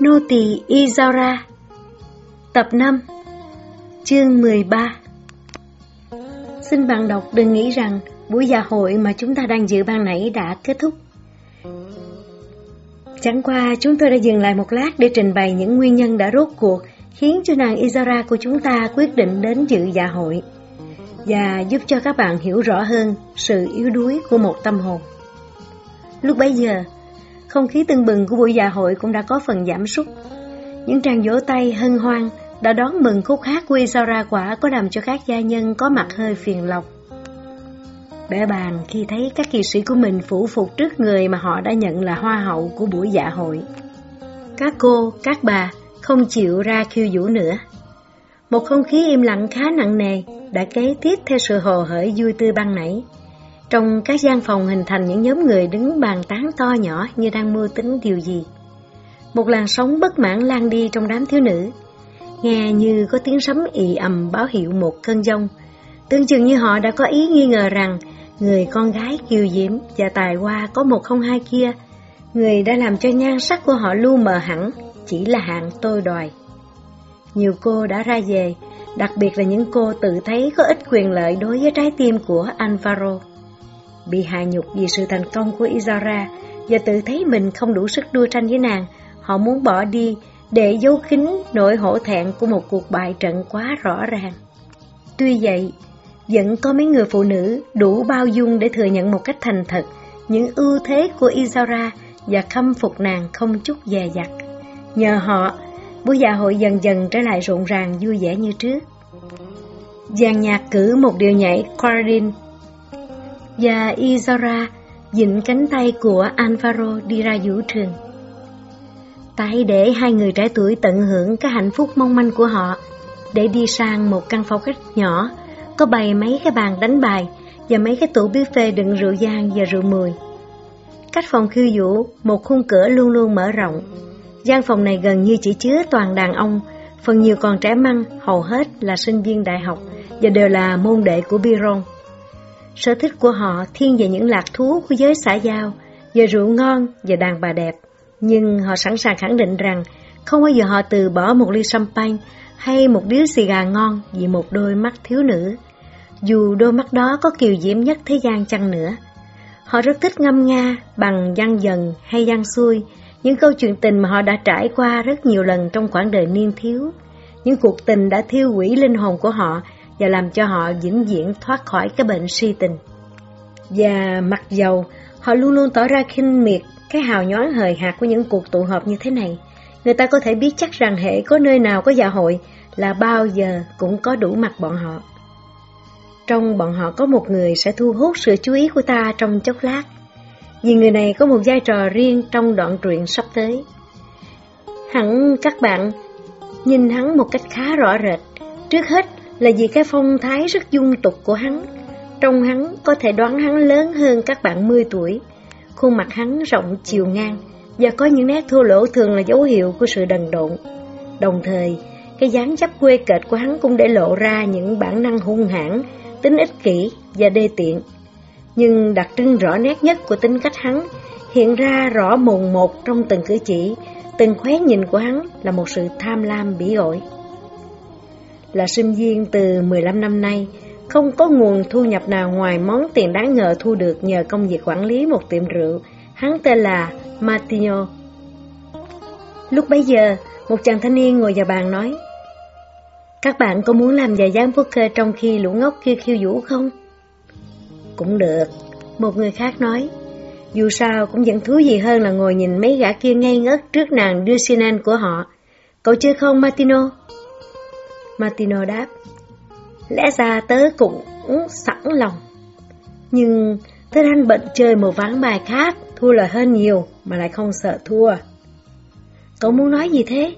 Nô tỳ Izara Tập 5 Chương 13 Xin bạn đọc đừng nghĩ rằng buổi dạ hội mà chúng ta đang dự ban nãy đã kết thúc. Chẳng qua chúng tôi đã dừng lại một lát để trình bày những nguyên nhân đã rốt cuộc khiến cho nàng Izara của chúng ta quyết định đến dự dạ hội và giúp cho các bạn hiểu rõ hơn sự yếu đuối của một tâm hồn. Lúc bấy giờ, không khí tưng bừng của buổi dạ hội cũng đã có phần giảm sút. Những tràng vỗ tay hân hoan đã đón mừng khúc hát của Isaura quả có làm cho các gia nhân có mặt hơi phiền lòng. Bẻ bàn khi thấy các kỳ sĩ của mình phủ phục trước người mà họ đã nhận là hoa hậu của buổi dạ hội. Các cô, các bà không chịu ra khiêu vũ nữa. Một không khí im lặng khá nặng nề đã kế tiếp theo sự hồ hởi vui tươi ban nãy. Trong các gian phòng hình thành những nhóm người đứng bàn tán to nhỏ như đang mưu tính điều gì. Một làn sóng bất mãn lan đi trong đám thiếu nữ. Nghe như có tiếng sấm ì ầm báo hiệu một cơn giông. Tương chừng như họ đã có ý nghi ngờ rằng người con gái kiều diễm và tài hoa có một không hai kia, người đã làm cho nhan sắc của họ lu mờ hẳn, chỉ là hạng tôi đòi. Nhiều cô đã ra về, đặc biệt là những cô tự thấy có ít quyền lợi đối với trái tim của Alvaro bị hạ nhục vì sự thành công của Izara và tự thấy mình không đủ sức đua tranh với nàng, họ muốn bỏ đi để giấu kín nỗi hổ thẹn của một cuộc bại trận quá rõ ràng. Tuy vậy, vẫn có mấy người phụ nữ đủ bao dung để thừa nhận một cách thành thật những ưu thế của Izara và khâm phục nàng không chút dè dặt. Nhờ họ, buổi dạ hội dần dần trở lại rộn ràng vui vẻ như trước. Giàn nhạc cử một điệu nhảy Cardin và Izara dịnh cánh tay của Alvaro đi ra vũ trường. Tại để hai người trẻ tuổi tận hưởng cái hạnh phúc mong manh của họ, để đi sang một căn phòng khách nhỏ, có bày mấy cái bàn đánh bài và mấy cái tủ buffet đựng rượu vang và rượu mùi. Cách phòng khiêu vũ, một khung cửa luôn luôn mở rộng. gian phòng này gần như chỉ chứa toàn đàn ông, phần nhiều còn trẻ măng, hầu hết là sinh viên đại học và đều là môn đệ của Biron. Sở thích của họ thiên về những lạc thú của giới xã giao, về rượu ngon và đàn bà đẹp. Nhưng họ sẵn sàng khẳng định rằng không bao giờ họ từ bỏ một ly champagne hay một điếu xì gà ngon vì một đôi mắt thiếu nữ. Dù đôi mắt đó có kiều diễm nhất thế gian chăng nữa. Họ rất thích ngâm nga bằng văn dần hay văn xuôi, những câu chuyện tình mà họ đã trải qua rất nhiều lần trong quãng đời niên thiếu. Những cuộc tình đã thiêu hủy linh hồn của họ và làm cho họ vĩnh viễn thoát khỏi cái bệnh si tình. Và mặc dầu họ luôn luôn tỏ ra khinh miệt cái hào nhoáng hời hạt của những cuộc tụ họp như thế này, người ta có thể biết chắc rằng hệ có nơi nào có dạ hội là bao giờ cũng có đủ mặt bọn họ. Trong bọn họ có một người sẽ thu hút sự chú ý của ta trong chốc lát, vì người này có một vai trò riêng trong đoạn truyện sắp tới. Hẳn các bạn nhìn hắn một cách khá rõ rệt. Trước hết là vì cái phong thái rất dung tục của hắn. Trong hắn có thể đoán hắn lớn hơn các bạn 10 tuổi. Khuôn mặt hắn rộng chiều ngang và có những nét thô lỗ thường là dấu hiệu của sự đần độn. Đồng thời, cái dáng chấp quê kệch của hắn cũng để lộ ra những bản năng hung hãn, tính ích kỷ và đê tiện. Nhưng đặc trưng rõ nét nhất của tính cách hắn hiện ra rõ mồn một trong từng cử chỉ, từng khóe nhìn của hắn là một sự tham lam bỉ ổi là sinh viên từ 15 năm nay, không có nguồn thu nhập nào ngoài món tiền đáng ngờ thu được nhờ công việc quản lý một tiệm rượu. Hắn tên là Martino. Lúc bấy giờ, một chàng thanh niên ngồi vào bàn nói Các bạn có muốn làm giải gián poker trong khi lũ ngốc kia khiêu vũ không? Cũng được, một người khác nói Dù sao cũng vẫn thú gì hơn là ngồi nhìn mấy gã kia ngây ngất trước nàng đưa Sinan của họ Cậu chơi không Martino? Martino đáp, lẽ ra tớ cũng sẵn lòng. Nhưng tớ đang bận chơi một ván bài khác, thua là hơn nhiều mà lại không sợ thua. Cậu muốn nói gì thế?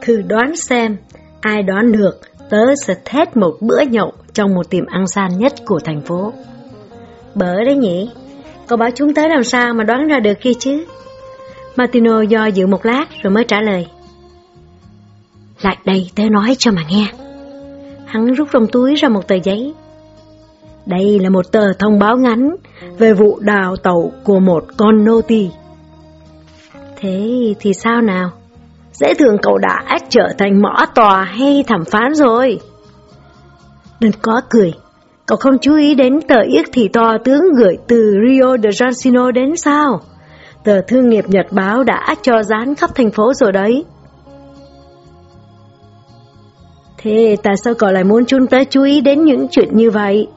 Thử đoán xem, ai đoán được tớ sẽ thét một bữa nhậu trong một tiệm ăn san nhất của thành phố. Bở đấy nhỉ? Cậu bảo chúng tớ làm sao mà đoán ra được kia chứ? Martino do dự một lát rồi mới trả lời. Lại đây tớ nói cho mà nghe. Hắn rút trong túi ra một tờ giấy. Đây là một tờ thông báo ngắn về vụ đào tẩu của một con nô tỳ. Thế thì sao nào? Dễ thường cậu đã trở thành mõ tòa hay thẩm phán rồi. Đừng có cười. Cậu không chú ý đến tờ yếc thì to tướng gửi từ Rio de Janeiro đến sao? Tờ thương nghiệp Nhật Báo đã cho dán khắp thành phố rồi đấy. Thế tại sao cậu lại muốn chúng ta chú ý đến những chuyện như vậy?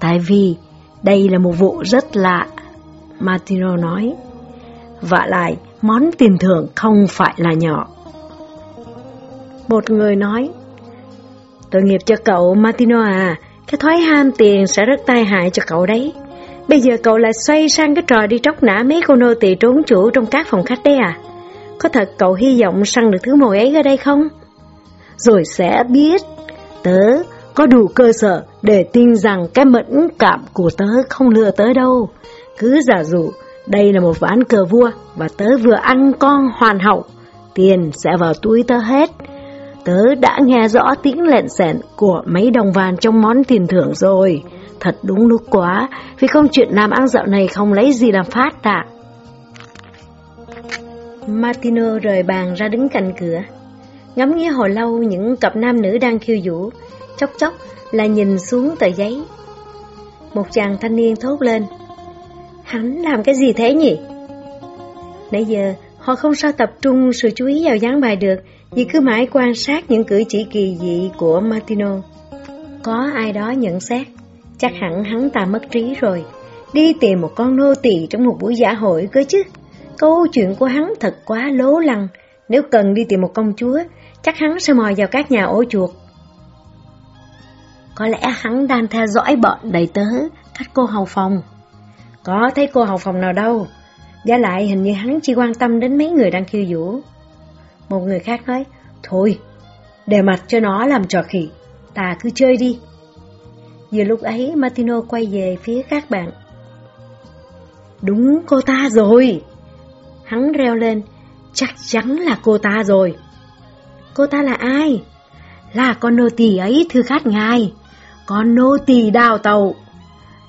Tại vì đây là một vụ rất lạ, Martino nói. vả lại, món tiền thưởng không phải là nhỏ. Một người nói, Tội nghiệp cho cậu Martino à, cái thói ham tiền sẽ rất tai hại cho cậu đấy. Bây giờ cậu lại xoay sang cái trò đi tróc nã mấy cô nô tỳ trốn chủ trong các phòng khách đấy à? Có thật cậu hy vọng săn được thứ mồi ấy ở đây không? Rồi sẽ biết, tớ có đủ cơ sở để tin rằng cái mẫn cảm của tớ không lừa tớ đâu. Cứ giả dụ, đây là một ván cờ vua và tớ vừa ăn con hoàn hậu, tiền sẽ vào túi tớ hết. Tớ đã nghe rõ tiếng lẹn xẹn của mấy đồng vàng trong món tiền thưởng rồi. Thật đúng lúc quá, vì không chuyện làm ăn dạo này không lấy gì làm phát ạ. Martino rời bàn ra đứng cạnh cửa. Ngắm nghía hồi lâu những cặp nam nữ đang khiêu vũ, chốc chốc là nhìn xuống tờ giấy. Một chàng thanh niên thốt lên. Hắn làm cái gì thế nhỉ? Nãy giờ, họ không sao tập trung sự chú ý vào dáng bài được, vì cứ mãi quan sát những cử chỉ kỳ dị của Martino. Có ai đó nhận xét, chắc hẳn hắn ta mất trí rồi, đi tìm một con nô tỳ trong một buổi giả hội cơ chứ. Câu chuyện của hắn thật quá lố lăng, nếu cần đi tìm một công chúa, chắc hắn sẽ mò vào các nhà ổ chuột. Có lẽ hắn đang theo dõi bọn đầy tớ, các cô hầu phòng. Có thấy cô hầu phòng nào đâu, Giả lại hình như hắn chỉ quan tâm đến mấy người đang khiêu vũ. Một người khác nói, thôi, để mặt cho nó làm trò khỉ, ta cứ chơi đi. Vừa lúc ấy Martino quay về phía các bạn. Đúng cô ta rồi! Hắn reo lên, chắc chắn là cô ta rồi. Cô ta là ai? Là con nô tỳ ấy thư khát ngài, con nô tỳ đào tàu.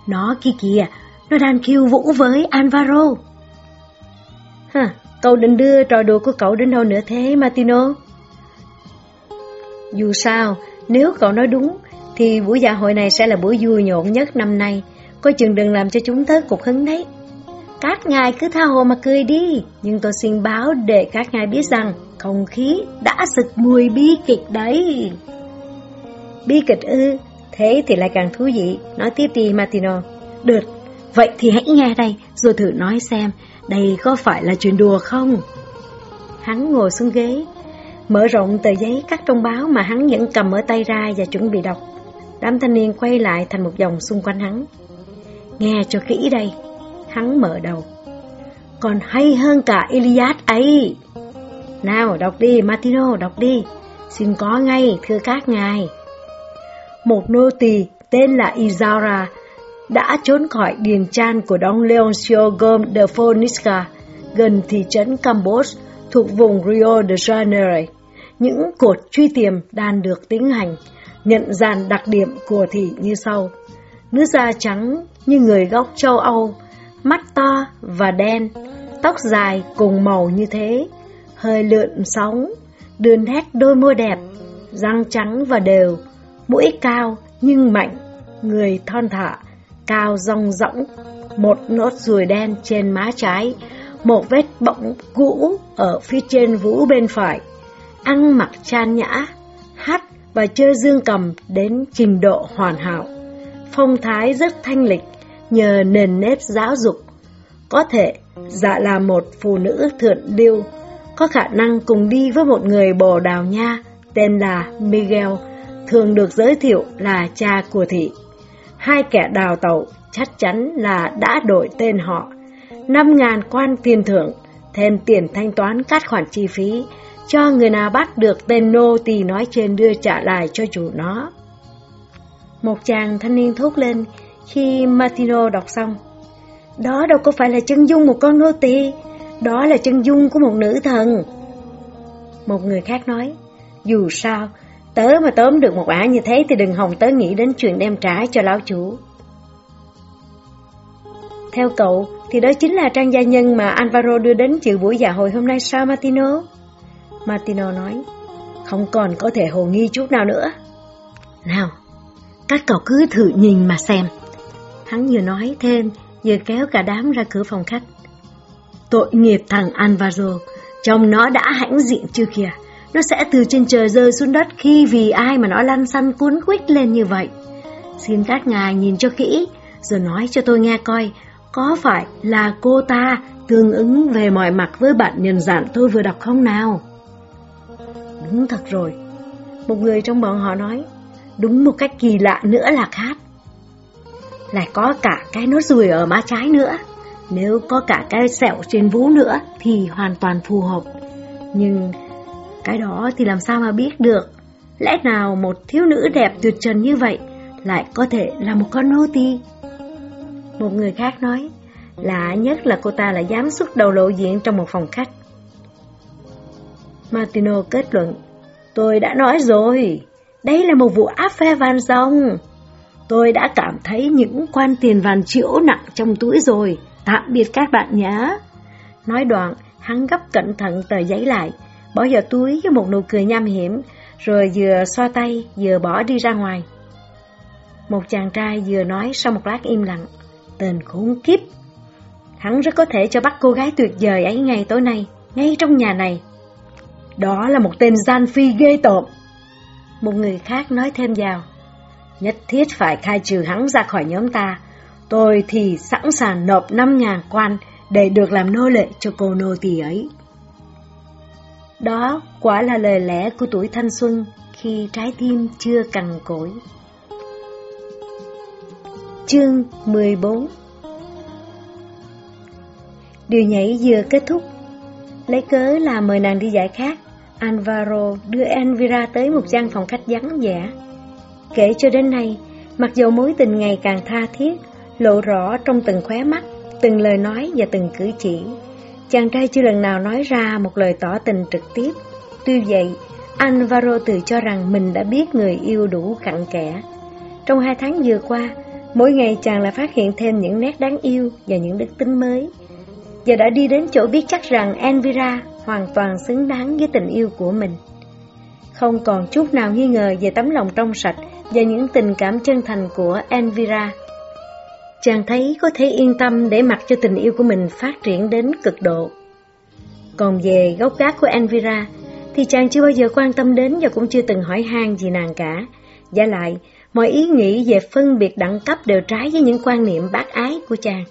Nó kia kìa, nó đang khiêu vũ với Alvaro. Hả, cậu định đưa trò đùa của cậu đến đâu nữa thế, Martino? Dù sao, nếu cậu nói đúng, thì buổi dạ hội này sẽ là buổi vui nhộn nhất năm nay. Coi chừng đừng làm cho chúng tớ cục hứng đấy. Các ngài cứ tha hồ mà cười đi, nhưng tôi xin báo để các ngài biết rằng không khí đã sực mùi bi kịch đấy. Bi kịch ư, thế thì lại càng thú vị, nói tiếp đi Martino. Được, vậy thì hãy nghe đây, rồi thử nói xem, đây có phải là chuyện đùa không? Hắn ngồi xuống ghế, mở rộng tờ giấy cắt trong báo mà hắn vẫn cầm ở tay ra và chuẩn bị đọc. Đám thanh niên quay lại thành một vòng xung quanh hắn. Nghe cho kỹ đây, hắn mở đầu. Còn hay hơn cả Iliad ấy. Nào, đọc đi, Martino, đọc đi. Xin có ngay, thưa các ngài. Một nô tỳ tên là Izaura đã trốn khỏi điền trang của Don Leoncio Gom de Fonisca, gần thị trấn Campos, thuộc vùng Rio de Janeiro. Những cuộc truy tìm đang được tiến hành, nhận dàn đặc điểm của thị như sau. Nước da trắng như người gốc châu Âu, mắt to và đen, tóc dài cùng màu như thế, hơi lượn sóng, đường nét đôi môi đẹp, răng trắng và đều, mũi cao nhưng mạnh, người thon thả, cao rong rỗng, một nốt ruồi đen trên má trái, một vết bọng cũ ở phía trên vú bên phải, ăn mặc chan nhã, hát và chơi dương cầm đến trình độ hoàn hảo. Phong thái rất thanh lịch, nhờ nền nếp giáo dục. Có thể dạ là một phụ nữ thượng điêu, có khả năng cùng đi với một người Bồ Đào Nha tên là Miguel, thường được giới thiệu là cha của thị hai kẻ đào tẩu chắc chắn là đã đổi tên họ. năm ngàn quan tiền thưởng, thêm tiền thanh toán các khoản chi phí, cho người nào bắt được tên nô tỳ nói trên đưa trả lại cho chủ nó. Một chàng thanh niên thốt lên khi Martino đọc xong. Đó đâu có phải là chân dung một con nô tỳ, đó là chân dung của một nữ thần. Một người khác nói, dù sao, Tớ mà tóm được một ả như thế thì đừng hòng tớ nghĩ đến chuyện đem trả cho lão chủ. Theo cậu, thì đó chính là trang gia nhân mà Alvaro đưa đến dự buổi dạ hội hôm nay sao Martino? Martino nói, không còn có thể hồ nghi chút nào nữa. Nào, các cậu cứ thử nhìn mà xem. Hắn vừa nói thêm, vừa kéo cả đám ra cửa phòng khách. Tội nghiệp thằng Alvaro, trong nó đã hãnh diện chưa kìa. Nó sẽ từ trên trời rơi xuống đất khi vì ai mà nó lăn xăn cuốn quýt lên như vậy. Xin các ngài nhìn cho kỹ, rồi nói cho tôi nghe coi, có phải là cô ta tương ứng về mọi mặt với bạn nhân dạng tôi vừa đọc không nào? Đúng thật rồi. Một người trong bọn họ nói, đúng một cách kỳ lạ nữa là khác. Lại có cả cái nốt ruồi ở má trái nữa. Nếu có cả cái sẹo trên vú nữa thì hoàn toàn phù hợp. Nhưng cái đó thì làm sao mà biết được? Lẽ nào một thiếu nữ đẹp tuyệt trần như vậy lại có thể là một con nô tỳ? Một người khác nói, lạ nhất là cô ta lại dám xuất đầu lộ diện trong một phòng khách. Martino kết luận, tôi đã nói rồi, đây là một vụ áp phe van rong. Tôi đã cảm thấy những quan tiền vàng triệu nặng trong túi rồi, tạm biệt các bạn nhé. Nói đoạn, hắn gấp cẩn thận tờ giấy lại, bỏ vào túi với một nụ cười nham hiểm, rồi vừa xoa tay, vừa bỏ đi ra ngoài. Một chàng trai vừa nói sau một lát im lặng, tên khốn kiếp. Hắn rất có thể cho bắt cô gái tuyệt vời ấy ngay tối nay, ngay trong nhà này. Đó là một tên gian phi ghê tởm. Một người khác nói thêm vào. Nhất thiết phải khai trừ hắn ra khỏi nhóm ta. Tôi thì sẵn sàng nộp năm ngàn quan để được làm nô lệ cho cô nô tỳ ấy. Đó quả là lời lẽ của tuổi thanh xuân khi trái tim chưa cằn cỗi. Chương 14 Điều nhảy vừa kết thúc, lấy cớ là mời nàng đi giải khác, Alvaro đưa Elvira tới một gian phòng khách vắng vẻ. Kể cho đến nay, mặc dù mối tình ngày càng tha thiết, lộ rõ trong từng khóe mắt, từng lời nói và từng cử chỉ. Chàng trai chưa lần nào nói ra một lời tỏ tình trực tiếp. Tuy vậy, Alvaro tự cho rằng mình đã biết người yêu đủ cặn kẽ. Trong hai tháng vừa qua, mỗi ngày chàng lại phát hiện thêm những nét đáng yêu và những đức tính mới. Giờ đã đi đến chỗ biết chắc rằng Elvira hoàn toàn xứng đáng với tình yêu của mình. Không còn chút nào nghi ngờ về tấm lòng trong sạch và những tình cảm chân thành của Elvira. Chàng thấy có thể yên tâm để mặc cho tình yêu của mình phát triển đến cực độ. Còn về gốc gác của Anvira, thì chàng chưa bao giờ quan tâm đến và cũng chưa từng hỏi han gì nàng cả. Giả lại, mọi ý nghĩ về phân biệt đẳng cấp đều trái với những quan niệm bác ái của chàng.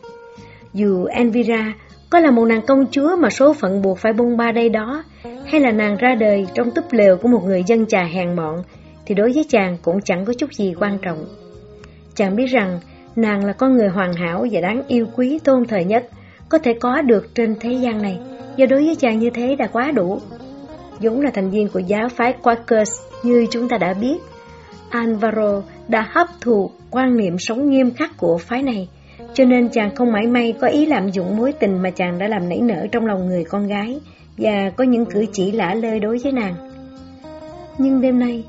Dù Anvira có là một nàng công chúa mà số phận buộc phải bông ba đây đó, hay là nàng ra đời trong túp lều của một người dân trà hèn mọn, thì đối với chàng cũng chẳng có chút gì quan trọng. Chàng biết rằng nàng là con người hoàn hảo và đáng yêu quý tôn thời nhất, có thể có được trên thế gian này, do đối với chàng như thế đã quá đủ. Dũng là thành viên của giáo phái Quakers như chúng ta đã biết. Alvaro đã hấp thụ quan niệm sống nghiêm khắc của phái này, cho nên chàng không mãi may có ý lạm dụng mối tình mà chàng đã làm nảy nở trong lòng người con gái và có những cử chỉ lả lơi đối với nàng. Nhưng đêm nay,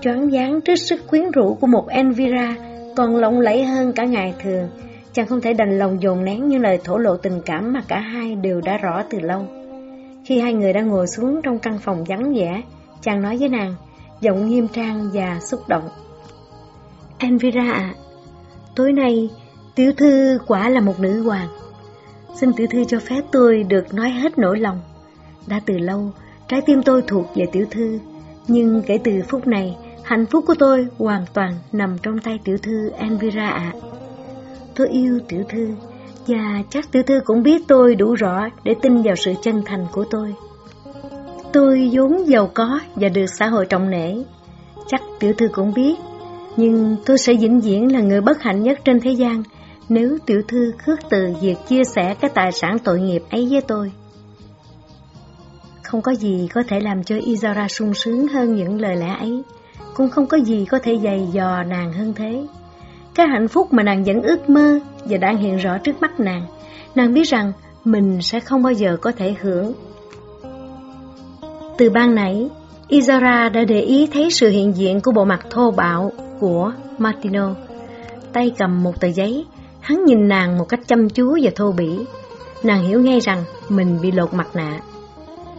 choáng váng trước sức quyến rũ của một Elvira còn lộng lẫy hơn cả ngày thường, chàng không thể đành lòng dồn nén những lời thổ lộ tình cảm mà cả hai đều đã rõ từ lâu. Khi hai người đang ngồi xuống trong căn phòng vắng vẻ, chàng nói với nàng, giọng nghiêm trang và xúc động. Elvira ạ, tối nay Tiểu thư quả là một nữ hoàng. Xin tiểu thư cho phép tôi được nói hết nỗi lòng. Đã từ lâu, trái tim tôi thuộc về tiểu thư, nhưng kể từ phút này, hạnh phúc của tôi hoàn toàn nằm trong tay tiểu thư Elvira ạ. Tôi yêu tiểu thư, và chắc tiểu thư cũng biết tôi đủ rõ để tin vào sự chân thành của tôi. Tôi vốn giàu có và được xã hội trọng nể. Chắc tiểu thư cũng biết, nhưng tôi sẽ vĩnh viễn là người bất hạnh nhất trên thế gian nếu tiểu thư khước từ việc chia sẻ cái tài sản tội nghiệp ấy với tôi. Không có gì có thể làm cho Izara sung sướng hơn những lời lẽ ấy, cũng không có gì có thể dày dò nàng hơn thế. Cái hạnh phúc mà nàng vẫn ước mơ và đang hiện rõ trước mắt nàng, nàng biết rằng mình sẽ không bao giờ có thể hưởng. Từ ban nãy, Izara đã để ý thấy sự hiện diện của bộ mặt thô bạo của Martino. Tay cầm một tờ giấy, Hắn nhìn nàng một cách chăm chú và thô bỉ. Nàng hiểu ngay rằng mình bị lột mặt nạ.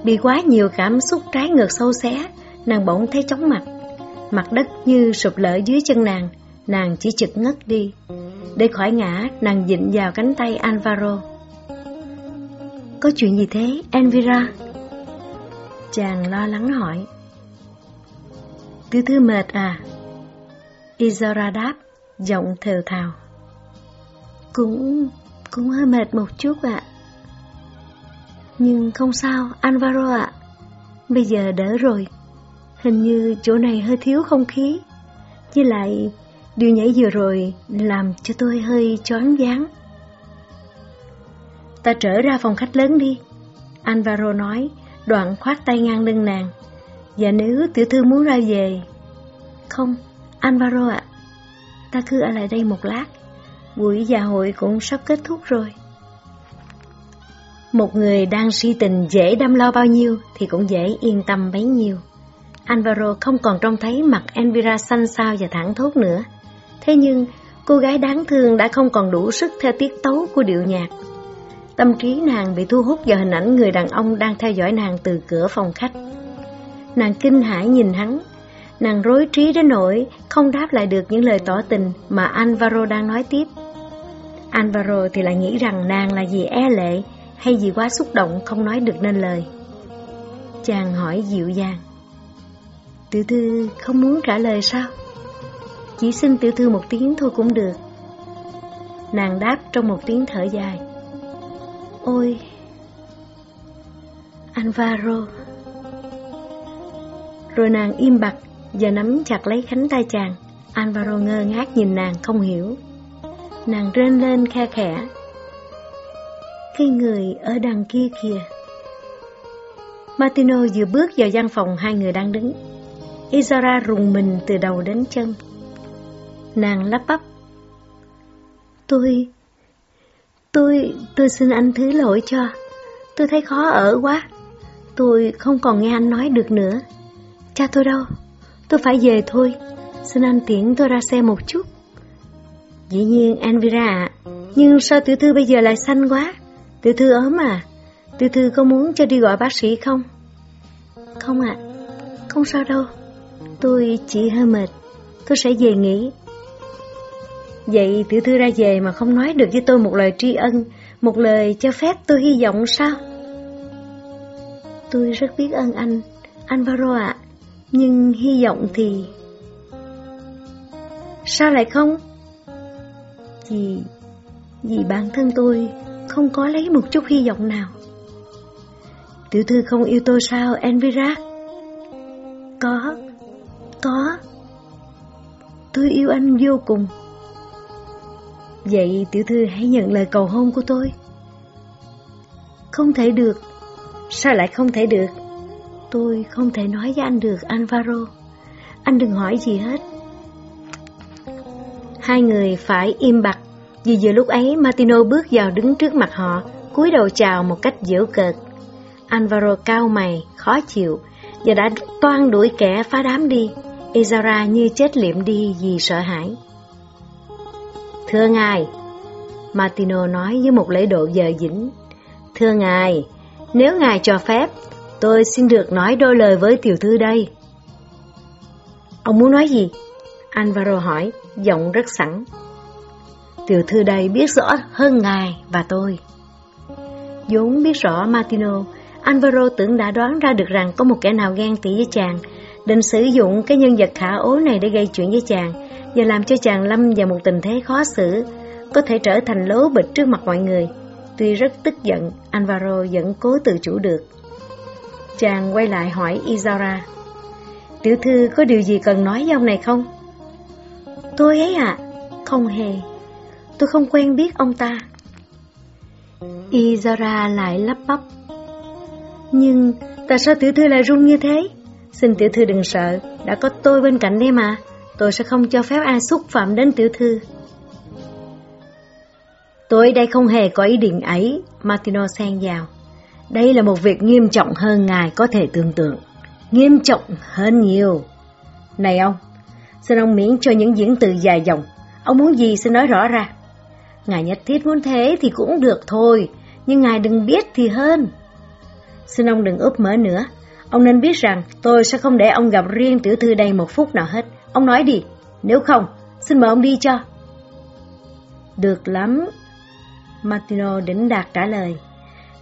Bị quá nhiều cảm xúc trái ngược sâu xé, nàng bỗng thấy chóng mặt. Mặt đất như sụp lở dưới chân nàng, nàng chỉ chực ngất đi. Để khỏi ngã, nàng dịnh vào cánh tay Alvaro. Có chuyện gì thế, Elvira? Chàng lo lắng hỏi. Tiểu thư mệt à? Isora đáp, giọng thều thào. Cũng, cũng hơi mệt một chút ạ. Nhưng không sao, Alvaro ạ. Bây giờ đỡ rồi. Hình như chỗ này hơi thiếu không khí. Với lại, điều nhảy vừa rồi làm cho tôi hơi choáng váng. Ta trở ra phòng khách lớn đi. Alvaro nói, đoạn khoát tay ngang lưng nàng. Và nếu tiểu thư muốn ra về... Không, Alvaro ạ, ta cứ ở lại đây một lát. Buổi dạ hội cũng sắp kết thúc rồi. Một người đang si tình dễ đâm lo bao nhiêu thì cũng dễ yên tâm bấy nhiêu. Alvaro không còn trông thấy mặt Elvira xanh xao và thẳng thốt nữa. Thế nhưng, cô gái đáng thương đã không còn đủ sức theo tiết tấu của điệu nhạc. Tâm trí nàng bị thu hút vào hình ảnh người đàn ông đang theo dõi nàng từ cửa phòng khách. Nàng kinh hãi nhìn hắn, nàng rối trí đến nỗi không đáp lại được những lời tỏ tình mà Alvaro đang nói tiếp. Alvaro thì lại nghĩ rằng nàng là gì e lệ hay vì quá xúc động không nói được nên lời. Chàng hỏi dịu dàng. Tiểu thư không muốn trả lời sao? Chỉ xin tiểu thư một tiếng thôi cũng được. Nàng đáp trong một tiếng thở dài. Ôi! Alvaro! Rồi nàng im bặt và nắm chặt lấy cánh tay chàng. Alvaro ngơ ngác nhìn nàng không hiểu. Nàng rên lên khe khẽ. Khi người ở đằng kia kìa. Martino vừa bước vào gian phòng hai người đang đứng. Isara rùng mình từ đầu đến chân. Nàng lắp bắp. Tôi... Tôi... tôi xin anh thứ lỗi cho. Tôi thấy khó ở quá. Tôi không còn nghe anh nói được nữa. Cha tôi đâu? Tôi phải về thôi. Xin anh tiễn tôi ra xe một chút. Dĩ nhiên, Anvira ạ. Nhưng sao tiểu thư bây giờ lại xanh quá? Tiểu thư ốm à? Tiểu thư có muốn cho đi gọi bác sĩ không? Không ạ, không sao đâu. Tôi chỉ hơi mệt. Tôi sẽ về nghỉ. Vậy tiểu thư ra về mà không nói được với tôi một lời tri ân, một lời cho phép tôi hy vọng sao? Tôi rất biết ơn anh, Alvaro ạ, nhưng hy vọng thì... Sao lại không? Vì... vì bản thân tôi không có lấy một chút hy vọng nào. Tiểu thư không yêu tôi sao, Envira? Có, có. Tôi yêu anh vô cùng. Vậy tiểu thư hãy nhận lời cầu hôn của tôi. Không thể được. Sao lại không thể được? Tôi không thể nói với anh được, Alvaro. Anh đừng hỏi gì hết. Hai người phải im bặt vì giờ lúc ấy Martino bước vào đứng trước mặt họ, cúi đầu chào một cách giễu cợt. Alvaro cao mày, khó chịu, và đã toan đuổi kẻ phá đám đi. Izara như chết liệm đi vì sợ hãi. Thưa ngài, Martino nói với một lễ độ giờ dĩnh. Thưa ngài, nếu ngài cho phép, tôi xin được nói đôi lời với tiểu thư đây. Ông muốn nói gì? Alvaro hỏi, giọng rất sẵn. Tiểu thư đây biết rõ hơn ngài và tôi. vốn biết rõ Martino, Alvaro tưởng đã đoán ra được rằng có một kẻ nào ghen tị với chàng, định sử dụng cái nhân vật khả ố này để gây chuyện với chàng và làm cho chàng lâm vào một tình thế khó xử, có thể trở thành lố bịch trước mặt mọi người. Tuy rất tức giận, Alvaro vẫn cố tự chủ được. Chàng quay lại hỏi Izara, Tiểu thư có điều gì cần nói với ông này không? Tôi ấy ạ, à? không hề. Tôi không quen biết ông ta. Izara lại lắp bắp. Nhưng tại sao tiểu thư lại run như thế? Xin tiểu thư đừng sợ, đã có tôi bên cạnh đây mà. Tôi sẽ không cho phép ai xúc phạm đến tiểu thư. Tôi đây không hề có ý định ấy, Martino xen vào. Đây là một việc nghiêm trọng hơn ngài có thể tưởng tượng. Nghiêm trọng hơn nhiều. Này ông, xin ông miễn cho những diễn từ dài dòng. Ông muốn gì xin nói rõ ra. Ngài nhất thiết muốn thế thì cũng được thôi, nhưng ngài đừng biết thì hơn. xin ông đừng úp mở nữa. Ông nên biết rằng tôi sẽ không để ông gặp riêng tiểu thư đây một phút nào hết. Ông nói đi, nếu không, xin mời ông đi cho. Được lắm. Martino đỉnh đạt trả lời.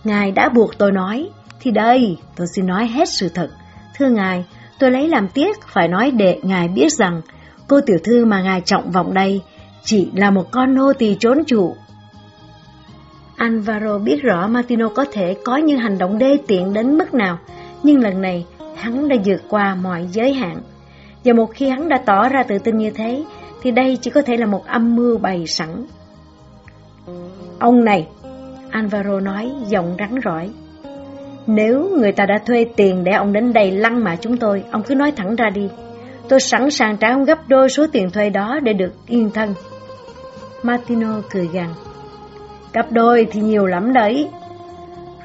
Ngài đã buộc tôi nói, thì đây, tôi xin nói hết sự thật. Thưa ngài, tôi lấy làm tiếc phải nói để ngài biết rằng cô tiểu thư mà ngài trọng vọng đây chỉ là một con nô tỳ trốn trụ. Alvaro biết rõ Martino có thể có những hành động đê tiện đến mức nào, nhưng lần này hắn đã vượt qua mọi giới hạn. Và một khi hắn đã tỏ ra tự tin như thế, thì đây chỉ có thể là một âm mưu bày sẵn. Ông này, Alvaro nói giọng rắn rỏi. Nếu người ta đã thuê tiền để ông đến đây lăng mạ chúng tôi, ông cứ nói thẳng ra đi. Tôi sẵn sàng trả ông gấp đôi số tiền thuê đó để được yên thân. Martino cười gằn. Gấp đôi thì nhiều lắm đấy.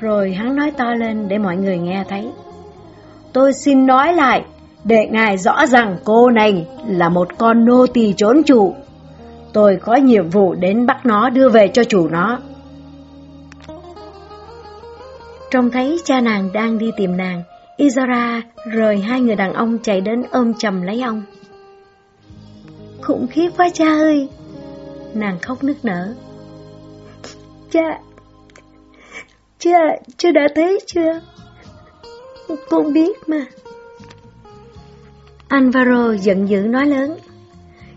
Rồi hắn nói to lên để mọi người nghe thấy. Tôi xin nói lại, để ngài rõ rằng cô này là một con nô tỳ trốn chủ. Tôi có nhiệm vụ đến bắt nó đưa về cho chủ nó. Trông thấy cha nàng đang đi tìm nàng, Izara rời hai người đàn ông chạy đến ôm chầm lấy ông. Khủng khiếp quá cha ơi! Nàng khóc nức nở. Cha! Cha, cha đã thấy chưa? Con biết mà. Alvaro giận dữ nói lớn.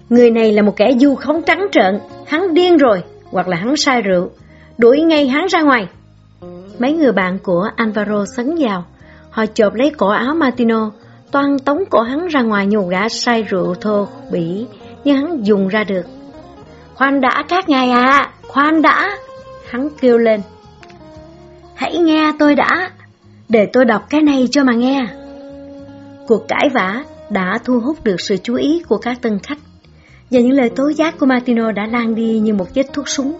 Người này là một kẻ du khống trắng trợn, hắn điên rồi, hoặc là hắn sai rượu. Đuổi ngay hắn ra ngoài. Mấy người bạn của Alvaro sấn vào, họ chộp lấy cổ áo Martino, toan tống cổ hắn ra ngoài nhù gã say rượu thô bỉ, nhưng hắn dùng ra được. Khoan đã các ngài à, khoan đã, hắn kêu lên. Hãy nghe tôi đã, để tôi đọc cái này cho mà nghe. Cuộc cãi vã đã thu hút được sự chú ý của các tân khách, và những lời tố giác của Martino đã lan đi như một vết thuốc súng.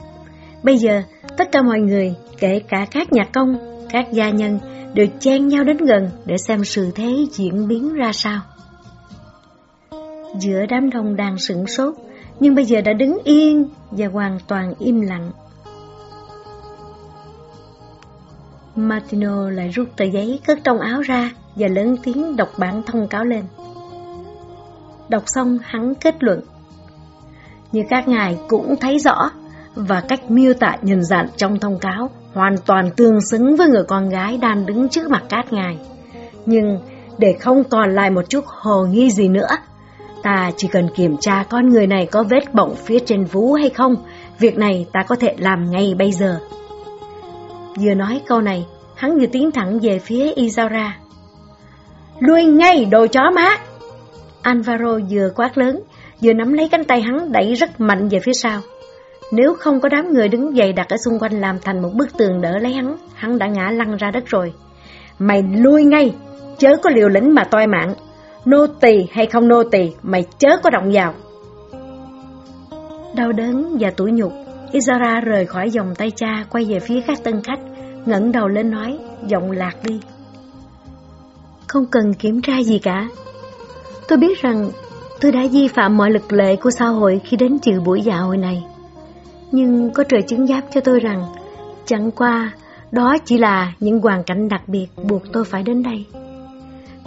Bây giờ, tất cả mọi người, kể cả các nhà công, các gia nhân, đều chen nhau đến gần để xem sự thế diễn biến ra sao. Giữa đám đông đang sửng sốt, nhưng bây giờ đã đứng yên và hoàn toàn im lặng. Martino lại rút tờ giấy cất trong áo ra và lớn tiếng đọc bản thông cáo lên. Đọc xong hắn kết luận. Như các ngài cũng thấy rõ, và cách miêu tả nhân dạng trong thông cáo hoàn toàn tương xứng với người con gái đang đứng trước mặt các ngài. Nhưng để không còn lại một chút hồ nghi gì nữa, ta chỉ cần kiểm tra con người này có vết bỏng phía trên vú hay không, việc này ta có thể làm ngay bây giờ. Vừa nói câu này, hắn vừa tiến thẳng về phía Izara. Lui ngay đồ chó má! Alvaro vừa quát lớn, vừa nắm lấy cánh tay hắn đẩy rất mạnh về phía sau. Nếu không có đám người đứng dày đặt ở xung quanh làm thành một bức tường đỡ lấy hắn, hắn đã ngã lăn ra đất rồi. Mày lui ngay, chớ có liều lĩnh mà toi mạng. Nô tỳ hay không nô tỳ, mày chớ có động vào. Đau đớn và tủi nhục, Izara rời khỏi dòng tay cha quay về phía các tân khách, ngẩng đầu lên nói, giọng lạc đi. Không cần kiểm tra gì cả. Tôi biết rằng tôi đã vi phạm mọi lực lệ của xã hội khi đến dự buổi dạ hội này nhưng có trời chứng giáp cho tôi rằng chẳng qua đó chỉ là những hoàn cảnh đặc biệt buộc tôi phải đến đây.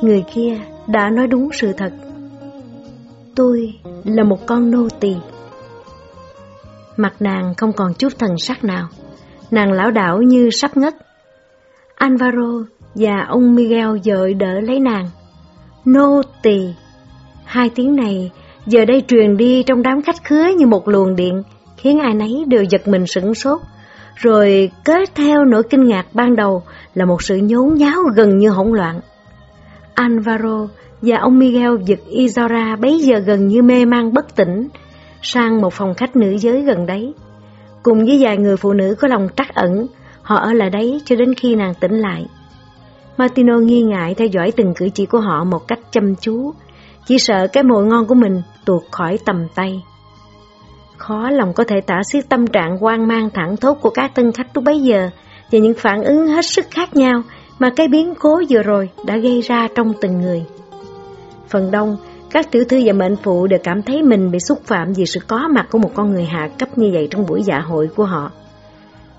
Người kia đã nói đúng sự thật. Tôi là một con nô tỳ. Mặt nàng không còn chút thần sắc nào, nàng lão đảo như sắp ngất. Alvaro và ông Miguel dội đỡ lấy nàng. Nô tỳ. Hai tiếng này giờ đây truyền đi trong đám khách khứa như một luồng điện khiến ai nấy đều giật mình sửng sốt. Rồi kết theo nỗi kinh ngạc ban đầu là một sự nhốn nháo gần như hỗn loạn. Alvaro và ông Miguel giật Izora bấy giờ gần như mê man bất tỉnh, sang một phòng khách nữ giới gần đấy. Cùng với vài người phụ nữ có lòng trắc ẩn, họ ở lại đấy cho đến khi nàng tỉnh lại. Martino nghi ngại theo dõi từng cử chỉ của họ một cách chăm chú, chỉ sợ cái mồi ngon của mình tuột khỏi tầm tay. Khó lòng có thể tả xiết tâm trạng hoang mang thẳng thốt của các tân khách lúc bấy giờ và những phản ứng hết sức khác nhau mà cái biến cố vừa rồi đã gây ra trong từng người. Phần đông, các tiểu thư và mệnh phụ đều cảm thấy mình bị xúc phạm vì sự có mặt của một con người hạ cấp như vậy trong buổi dạ hội của họ.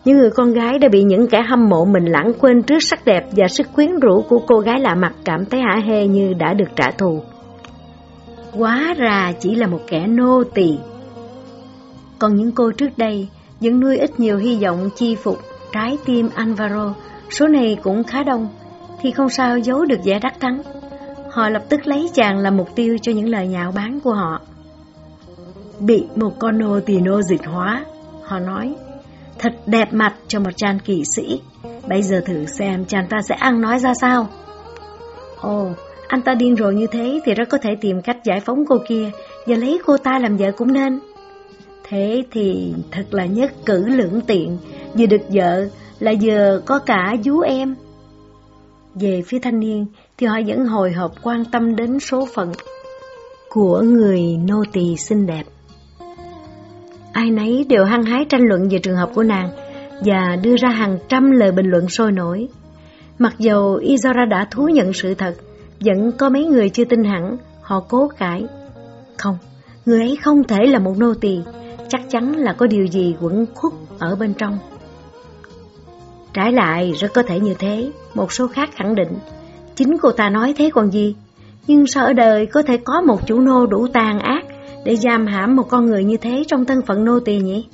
Những người con gái đã bị những kẻ hâm mộ mình lãng quên trước sắc đẹp và sức quyến rũ của cô gái lạ mặt cảm thấy hả hê như đã được trả thù. Quá ra chỉ là một kẻ nô tỳ. Còn những cô trước đây vẫn nuôi ít nhiều hy vọng chi phục trái tim Alvaro, số này cũng khá đông, thì không sao giấu được vẻ đắc thắng. Họ lập tức lấy chàng làm mục tiêu cho những lời nhạo báng của họ. Bị một con nô tỳ nô dịch hóa, họ nói, thật đẹp mặt cho một chàng kỵ sĩ. Bây giờ thử xem chàng ta sẽ ăn nói ra sao. Ồ, anh ta điên rồi như thế thì rất có thể tìm cách giải phóng cô kia và lấy cô ta làm vợ cũng nên. Thế thì thật là nhất cử lưỡng tiện, vừa được vợ là vừa có cả vú em. Về phía thanh niên thì họ vẫn hồi hộp quan tâm đến số phận của người nô tỳ xinh đẹp. Ai nấy đều hăng hái tranh luận về trường hợp của nàng và đưa ra hàng trăm lời bình luận sôi nổi. Mặc dầu Izora đã thú nhận sự thật, vẫn có mấy người chưa tin hẳn, họ cố cãi. Không, người ấy không thể là một nô tỳ, chắc chắn là có điều gì quẩn khuất ở bên trong. Trái lại, rất có thể như thế, một số khác khẳng định. Chính cô ta nói thế còn gì, nhưng sao ở đời có thể có một chủ nô đủ tàn ác để giam hãm một con người như thế trong thân phận nô tỳ nhỉ?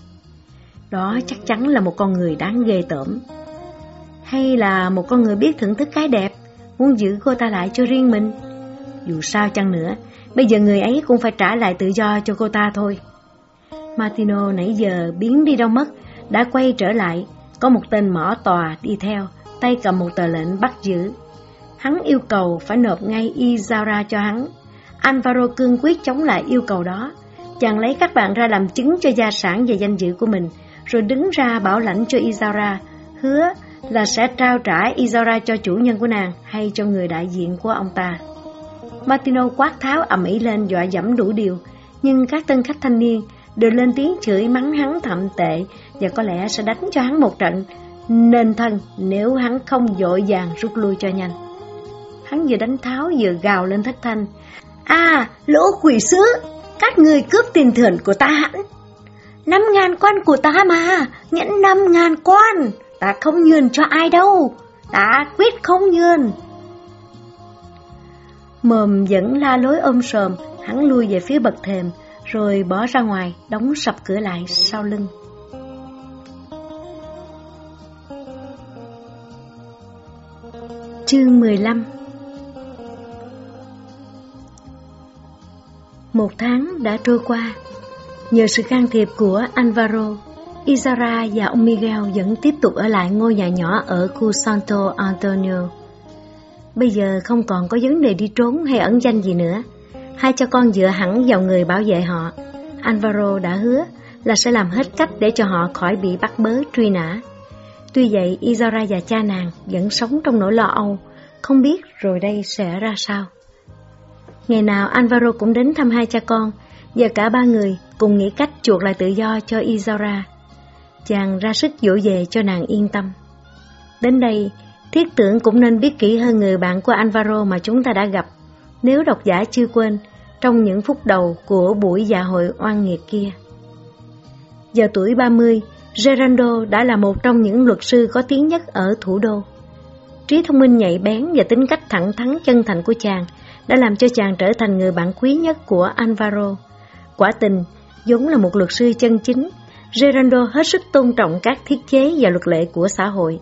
Đó chắc chắn là một con người đáng ghê tởm. Hay là một con người biết thưởng thức cái đẹp, muốn giữ cô ta lại cho riêng mình? Dù sao chăng nữa, bây giờ người ấy cũng phải trả lại tự do cho cô ta thôi. Martino nãy giờ biến đi đâu mất, đã quay trở lại, có một tên mỏ tòa đi theo, tay cầm một tờ lệnh bắt giữ. Hắn yêu cầu phải nộp ngay Izara cho hắn. Alvaro cương quyết chống lại yêu cầu đó. Chàng lấy các bạn ra làm chứng cho gia sản và danh dự của mình, rồi đứng ra bảo lãnh cho Izara, hứa là sẽ trao trả Izara cho chủ nhân của nàng hay cho người đại diện của ông ta. Martino quát tháo ầm ĩ lên dọa dẫm đủ điều, nhưng các tân khách thanh niên đều lên tiếng chửi mắng hắn thậm tệ và có lẽ sẽ đánh cho hắn một trận nên thân nếu hắn không dội vàng rút lui cho nhanh. Hắn vừa đánh tháo vừa gào lên thất thanh. À, lỗ quỷ sứ, các người cướp tiền thưởng của ta hẳn. Năm ngàn quan của ta mà, nhẫn năm ngàn quan, ta không nhường cho ai đâu, ta quyết không nhường. Mồm vẫn la lối ôm sờm, hắn lui về phía bậc thềm, rồi bỏ ra ngoài, đóng sập cửa lại sau lưng. Chương 15 Một tháng đã trôi qua, nhờ sự can thiệp của Alvaro, Izara và ông Miguel vẫn tiếp tục ở lại ngôi nhà nhỏ ở khu Santo Antonio. Bây giờ không còn có vấn đề đi trốn hay ẩn danh gì nữa. Hai cha con dựa hẳn vào người bảo vệ họ. Alvaro đã hứa là sẽ làm hết cách để cho họ khỏi bị bắt bớ truy nã. Tuy vậy, Isara và cha nàng vẫn sống trong nỗi lo âu, không biết rồi đây sẽ ra sao. Ngày nào Alvaro cũng đến thăm hai cha con, giờ cả ba người cùng nghĩ cách chuộc lại tự do cho Izora. Chàng ra sức dỗ về cho nàng yên tâm. Đến đây, thiết tưởng cũng nên biết kỹ hơn người bạn của Alvaro mà chúng ta đã gặp. Nếu độc giả chưa quên, trong những phút đầu của buổi dạ hội oan nghiệt kia. Giờ tuổi 30, Gerando đã là một trong những luật sư có tiếng nhất ở thủ đô. Trí thông minh nhạy bén và tính cách thẳng thắn chân thành của chàng đã làm cho chàng trở thành người bạn quý nhất của Alvaro. Quả tình, vốn là một luật sư chân chính, Gerardo hết sức tôn trọng các thiết chế và luật lệ của xã hội.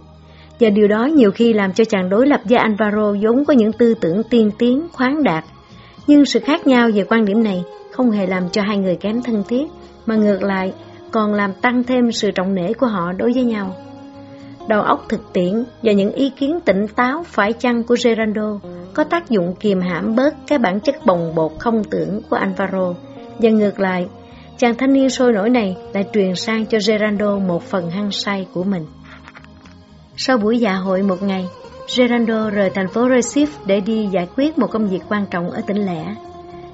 Và điều đó nhiều khi làm cho chàng đối lập với Alvaro vốn có những tư tưởng tiên tiến, khoáng đạt. Nhưng sự khác nhau về quan điểm này không hề làm cho hai người kém thân thiết, mà ngược lại còn làm tăng thêm sự trọng nể của họ đối với nhau. Đầu óc thực tiễn và những ý kiến tỉnh táo phải chăng của Gerardo có tác dụng kiềm hãm bớt cái bản chất bồng bột không tưởng của Alvaro. Và ngược lại, chàng thanh niên sôi nổi này lại truyền sang cho Gerardo một phần hăng say của mình. Sau buổi dạ hội một ngày, Gerardo rời thành phố Recife để đi giải quyết một công việc quan trọng ở tỉnh lẻ.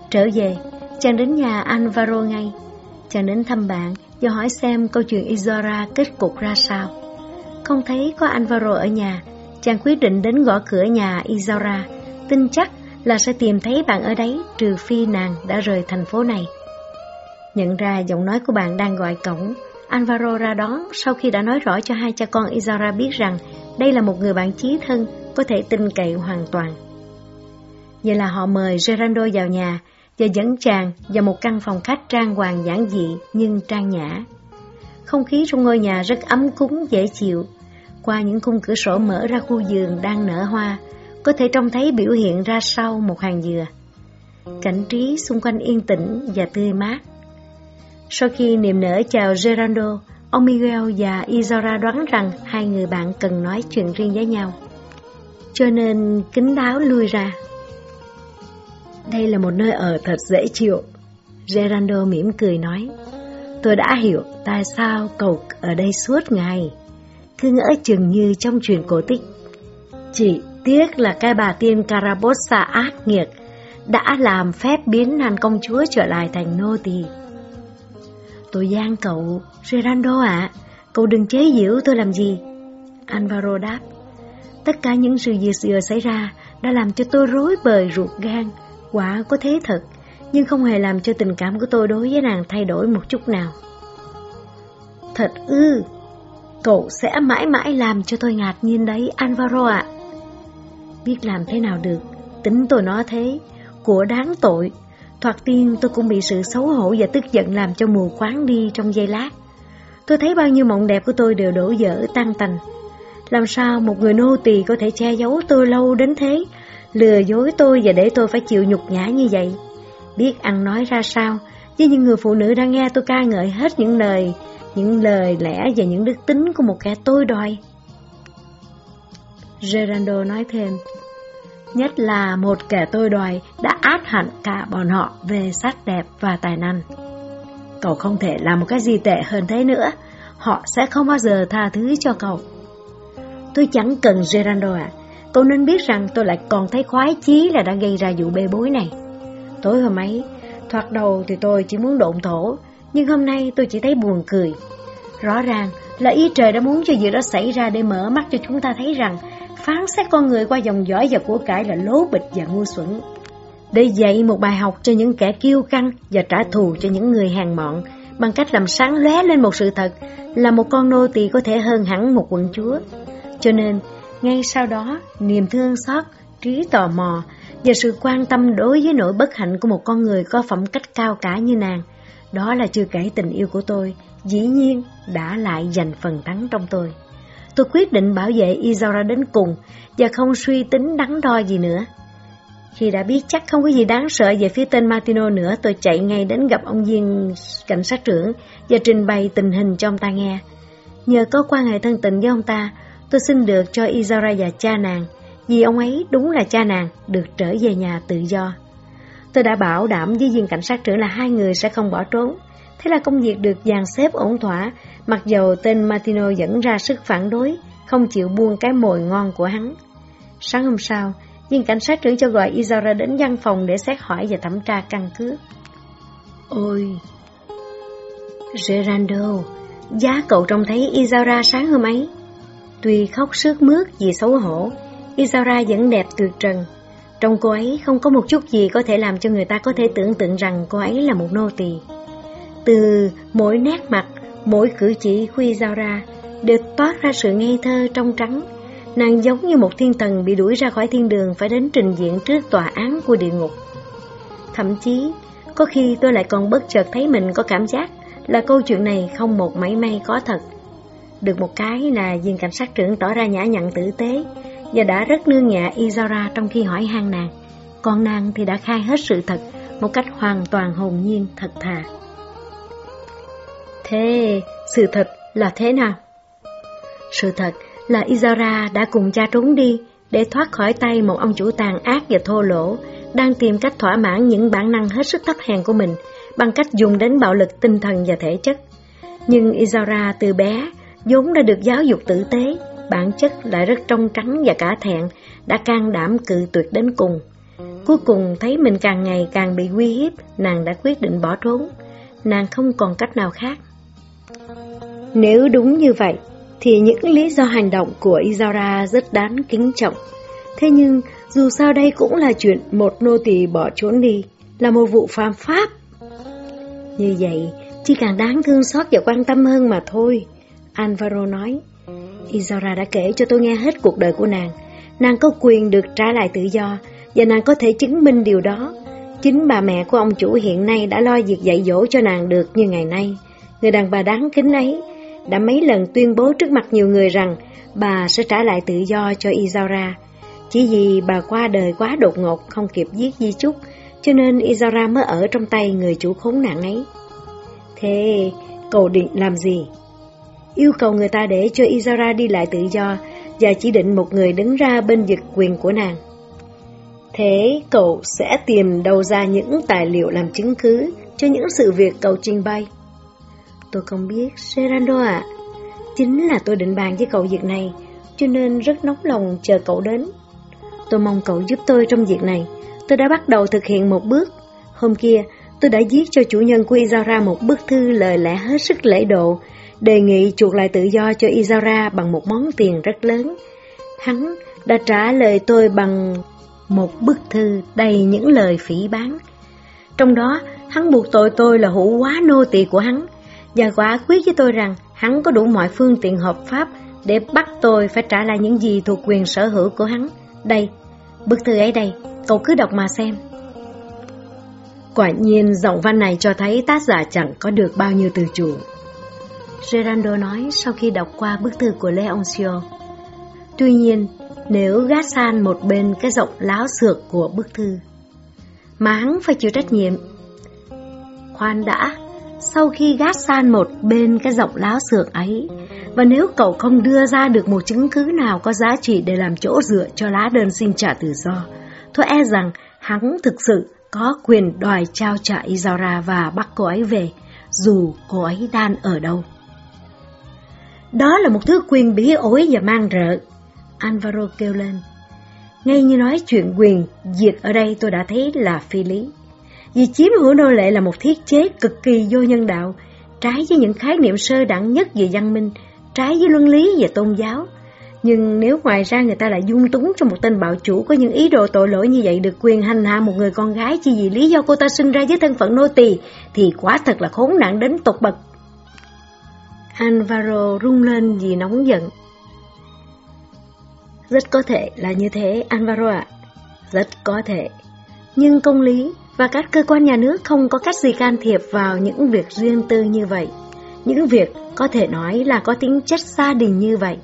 Trở về, chàng đến nhà Alvaro ngay. Chàng đến thăm bạn và hỏi xem câu chuyện Isora kết cục ra sao. Không thấy có Alvaro ở nhà, chàng quyết định đến gõ cửa nhà Isaura, tin chắc là sẽ tìm thấy bạn ở đấy trừ phi nàng đã rời thành phố này. Nhận ra giọng nói của bạn đang gọi cổng, Alvaro ra đón sau khi đã nói rõ cho hai cha con Isara biết rằng đây là một người bạn chí thân có thể tin cậy hoàn toàn. Vậy là họ mời Gerando vào nhà và dẫn chàng vào một căn phòng khách trang hoàng giản dị nhưng trang nhã. Không khí trong ngôi nhà rất ấm cúng dễ chịu. Qua những khung cửa sổ mở ra khu vườn đang nở hoa, có thể trông thấy biểu hiện ra sau một hàng dừa. Cảnh trí xung quanh yên tĩnh và tươi mát. Sau khi niềm nở chào Gerardo, ông Miguel và Isora đoán rằng hai người bạn cần nói chuyện riêng với nhau. Cho nên kính đáo lui ra. Đây là một nơi ở thật dễ chịu. Gerardo mỉm cười nói. Tôi đã hiểu tại sao cậu ở đây suốt ngày. Cứ ngỡ chừng như trong truyền cổ tích. Chỉ tiếc là cái bà tiên Carabossa ác nghiệt đã làm phép biến nàng công chúa trở lại thành nô tỳ. Tôi gian cậu, Gerardo ạ, cậu đừng chế giễu tôi làm gì. Alvaro đáp, tất cả những sự việc vừa xảy ra đã làm cho tôi rối bời ruột gan, quả có thế thật, nhưng không hề làm cho tình cảm của tôi đối với nàng thay đổi một chút nào. Thật ư, cậu sẽ mãi mãi làm cho tôi ngạc nhiên đấy, Alvaro ạ. Biết làm thế nào được, tính tôi nói thế, của đáng tội. Thoạt tiên tôi cũng bị sự xấu hổ và tức giận làm cho mù quáng đi trong giây lát. Tôi thấy bao nhiêu mộng đẹp của tôi đều đổ dở tan tành. Làm sao một người nô tỳ có thể che giấu tôi lâu đến thế, lừa dối tôi và để tôi phải chịu nhục nhã như vậy? Biết ăn nói ra sao, với những người phụ nữ đang nghe tôi ca ngợi hết những lời, những lời lẽ và những đức tính của một kẻ tôi đòi. Gerardo nói thêm, nhất là một kẻ tôi đòi đã át hẳn cả bọn họ về sắc đẹp và tài năng. Cậu không thể làm một cái gì tệ hơn thế nữa, họ sẽ không bao giờ tha thứ cho cậu. Tôi chẳng cần Gerardo. à, cậu nên biết rằng tôi lại còn thấy khoái chí là đã gây ra vụ bê bối này. Tối hôm ấy, thoạt đầu thì tôi chỉ muốn độn thổ, nhưng hôm nay tôi chỉ thấy buồn cười. Rõ ràng là ý trời đã muốn cho việc đó xảy ra để mở mắt cho chúng ta thấy rằng phán xét con người qua dòng dõi và của cải là lố bịch và ngu xuẩn. Để dạy một bài học cho những kẻ kiêu căng và trả thù cho những người hàng mọn bằng cách làm sáng lóe lên một sự thật là một con nô tỳ có thể hơn hẳn một quận chúa. Cho nên, ngay sau đó, niềm thương xót, trí tò mò và sự quan tâm đối với nỗi bất hạnh của một con người có phẩm cách cao cả như nàng, đó là chưa kể tình yêu của tôi, dĩ nhiên đã lại giành phần thắng trong tôi. Tôi quyết định bảo vệ Izora đến cùng và không suy tính đắn đo gì nữa. Khi đã biết chắc không có gì đáng sợ về phía tên Martino nữa, tôi chạy ngay đến gặp ông viên cảnh sát trưởng và trình bày tình hình cho ông ta nghe. Nhờ có quan hệ thân tình với ông ta, tôi xin được cho Izora và cha nàng, vì ông ấy đúng là cha nàng, được trở về nhà tự do. Tôi đã bảo đảm với viên cảnh sát trưởng là hai người sẽ không bỏ trốn. Thế là công việc được dàn xếp ổn thỏa, mặc dầu tên Martino dẫn ra sức phản đối, không chịu buông cái mồi ngon của hắn. Sáng hôm sau, viên cảnh sát trưởng cho gọi Izara đến văn phòng để xét hỏi và thẩm tra căn cứ. Ôi! Gerando, giá cậu trông thấy Izara sáng hôm ấy. Tuy khóc sướt mướt vì xấu hổ, Izara vẫn đẹp tuyệt trần. Trong cô ấy không có một chút gì có thể làm cho người ta có thể tưởng tượng rằng cô ấy là một nô tỳ. Từ mỗi nét mặt, mỗi cử chỉ khuy giao ra, đều toát ra sự ngây thơ trong trắng. Nàng giống như một thiên thần bị đuổi ra khỏi thiên đường phải đến trình diện trước tòa án của địa ngục. Thậm chí, có khi tôi lại còn bất chợt thấy mình có cảm giác là câu chuyện này không một mảy may có thật. Được một cái là viên cảnh sát trưởng tỏ ra nhã nhặn tử tế và đã rất nương nhẹ Izara trong khi hỏi han nàng. Còn nàng thì đã khai hết sự thật một cách hoàn toàn hồn nhiên thật thà. Thế sự thật là thế nào? Sự thật là Izara đã cùng cha trốn đi để thoát khỏi tay một ông chủ tàn ác và thô lỗ, đang tìm cách thỏa mãn những bản năng hết sức thấp hèn của mình bằng cách dùng đến bạo lực tinh thần và thể chất. Nhưng Izara từ bé vốn đã được giáo dục tử tế, bản chất lại rất trong trắng và cả thẹn, đã can đảm cự tuyệt đến cùng. Cuối cùng thấy mình càng ngày càng bị uy hiếp, nàng đã quyết định bỏ trốn. Nàng không còn cách nào khác. Nếu đúng như vậy, thì những lý do hành động của Izara rất đáng kính trọng. Thế nhưng, dù sao đây cũng là chuyện một nô tỳ bỏ trốn đi, là một vụ phạm pháp. Như vậy, Chỉ càng đáng thương xót và quan tâm hơn mà thôi. Alvaro nói. Izora đã kể cho tôi nghe hết cuộc đời của nàng. Nàng có quyền được trả lại tự do, và nàng có thể chứng minh điều đó. Chính bà mẹ của ông chủ hiện nay đã lo việc dạy dỗ cho nàng được như ngày nay. Người đàn bà đáng kính ấy đã mấy lần tuyên bố trước mặt nhiều người rằng bà sẽ trả lại tự do cho Izora. Chỉ vì bà qua đời quá đột ngột không kịp viết di chúc, cho nên Izora mới ở trong tay người chủ khốn nạn ấy. Thế cậu định làm gì? Yêu cầu người ta để cho Isara đi lại tự do và chỉ định một người đứng ra bên vực quyền của nàng. Thế cậu sẽ tìm đâu ra những tài liệu làm chứng cứ cho những sự việc cậu trình bày? Tôi không biết, Serando ạ. Chính là tôi định bàn với cậu việc này, cho nên rất nóng lòng chờ cậu đến. Tôi mong cậu giúp tôi trong việc này. Tôi đã bắt đầu thực hiện một bước. Hôm kia, tôi đã viết cho chủ nhân của Izara một bức thư lời lẽ hết sức lễ độ, đề nghị chuộc lại tự do cho Izara bằng một món tiền rất lớn. Hắn đã trả lời tôi bằng một bức thư đầy những lời phỉ bán. Trong đó, hắn buộc tội tôi là hữu quá nô tỳ của hắn, và quả quyết với tôi rằng hắn có đủ mọi phương tiện hợp pháp để bắt tôi phải trả lại những gì thuộc quyền sở hữu của hắn. Đây, bức thư ấy đây, cậu cứ đọc mà xem. Quả nhiên giọng văn này cho thấy tác giả chẳng có được bao nhiêu từ chủ. Gerando nói sau khi đọc qua bức thư của Leoncio. Tuy nhiên, nếu gác san một bên cái giọng láo xược của bức thư, mà hắn phải chịu trách nhiệm. Khoan đã, sau khi gác san một bên cái giọng láo xược ấy, và nếu cậu không đưa ra được một chứng cứ nào có giá trị để làm chỗ dựa cho lá đơn xin trả tự do, tôi e rằng hắn thực sự có quyền đòi trao trả Izara và bắt cô ấy về, dù cô ấy đang ở đâu. Đó là một thứ quyền bí ối và mang rợ, Alvaro kêu lên. Ngay như nói chuyện quyền, diệt ở đây tôi đã thấy là phi lý. Vì chiếm hữu nô lệ là một thiết chế cực kỳ vô nhân đạo, trái với những khái niệm sơ đẳng nhất về văn minh, trái với luân lý và tôn giáo. Nhưng nếu ngoài ra người ta lại dung túng cho một tên bạo chủ có những ý đồ tội lỗi như vậy được quyền hành hạ một người con gái chỉ vì lý do cô ta sinh ra với thân phận nô tỳ thì quả thật là khốn nạn đến tột bậc. Alvaro rung lên vì nóng giận. Rất có thể là như thế, Alvaro ạ. Rất có thể. Nhưng công lý và các cơ quan nhà nước không có cách gì can thiệp vào những việc riêng tư như vậy. Những việc có thể nói là có tính chất gia đình như vậy.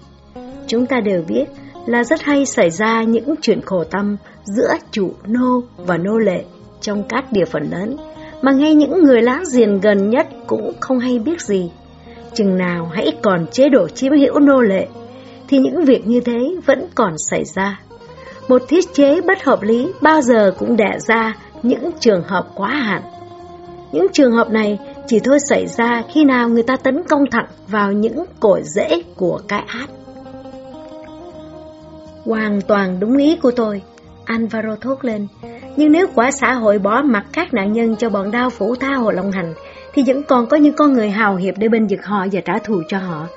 Chúng ta đều biết là rất hay xảy ra những chuyện khổ tâm giữa chủ nô và nô lệ trong các địa phận lớn, mà ngay những người láng giềng gần nhất cũng không hay biết gì. Chừng nào hãy còn chế độ chiếm hữu nô lệ, thì những việc như thế vẫn còn xảy ra. Một thiết chế bất hợp lý bao giờ cũng đẻ ra những trường hợp quá hạn. Những trường hợp này chỉ thôi xảy ra khi nào người ta tấn công thẳng vào những cội rễ của cái ác. Hoàn toàn đúng ý của tôi, Alvaro thốt lên. Nhưng nếu quả xã hội bỏ mặt các nạn nhân cho bọn đao phủ tha hồ lộng hành, thì vẫn còn có những con người hào hiệp để bên vực họ và trả thù cho họ.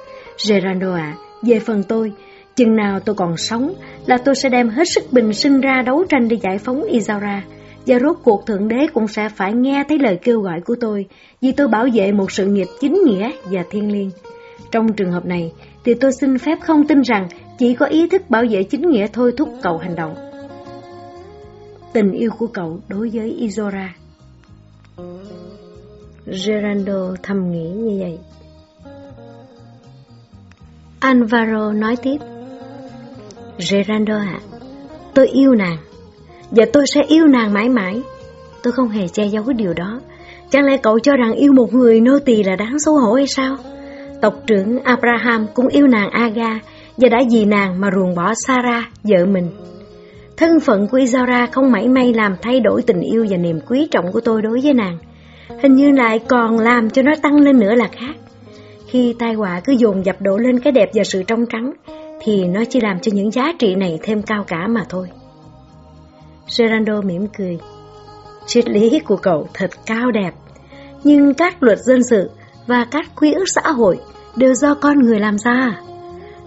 Gerardo à, về phần tôi, chừng nào tôi còn sống là tôi sẽ đem hết sức bình sinh ra đấu tranh để giải phóng Isaura. và rốt cuộc Thượng Đế cũng sẽ phải nghe thấy lời kêu gọi của tôi, vì tôi bảo vệ một sự nghiệp chính nghĩa và thiên liêng. Trong trường hợp này, thì tôi xin phép không tin rằng chỉ có ý thức bảo vệ chính nghĩa thôi thúc cậu hành động. Tình yêu của cậu đối với Izora Gerando thầm nghĩ như vậy. Alvaro nói tiếp Gerando ạ, à, tôi yêu nàng và tôi sẽ yêu nàng mãi mãi. Tôi không hề che giấu điều đó. Chẳng lẽ cậu cho rằng yêu một người nô tỳ là đáng xấu hổ hay sao? Tộc trưởng Abraham cũng yêu nàng Aga và đã vì nàng mà ruồng bỏ Sarah, vợ mình. Thân phận của Isaura không mảy may làm thay đổi tình yêu và niềm quý trọng của tôi đối với nàng. Hình như lại còn làm cho nó tăng lên nữa là khác. Khi tai họa cứ dồn dập đổ lên cái đẹp và sự trong trắng, thì nó chỉ làm cho những giá trị này thêm cao cả mà thôi. Gerardo mỉm cười. Triết lý của cậu thật cao đẹp, nhưng các luật dân sự và các quy ước xã hội đều do con người làm ra.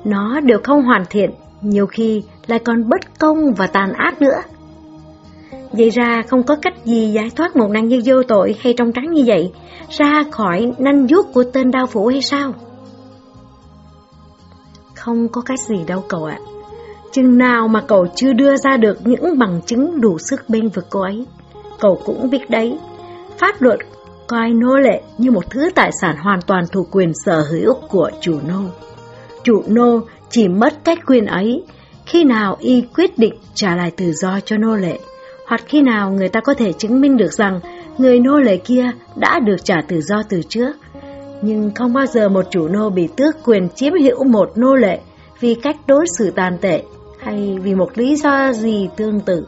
Nó đều không hoàn thiện, nhiều khi lại còn bất công và tàn ác nữa. Vậy ra không có cách gì giải thoát một nạn nhân vô tội hay trong trắng như vậy ra khỏi nanh vuốt của tên đao phủ hay sao? Không có cách gì đâu cậu ạ. Chừng nào mà cậu chưa đưa ra được những bằng chứng đủ sức bên vực cô ấy, cậu cũng biết đấy. Pháp luật coi nô lệ như một thứ tài sản hoàn toàn thuộc quyền sở hữu của chủ nô. Chủ nô chỉ mất cách quyền ấy khi nào y quyết định trả lại tự do cho nô lệ, hoặc khi nào người ta có thể chứng minh được rằng người nô lệ kia đã được trả tự do từ trước. Nhưng không bao giờ một chủ nô bị tước quyền chiếm hữu một nô lệ vì cách đối xử tàn tệ hay vì một lý do gì tương tự.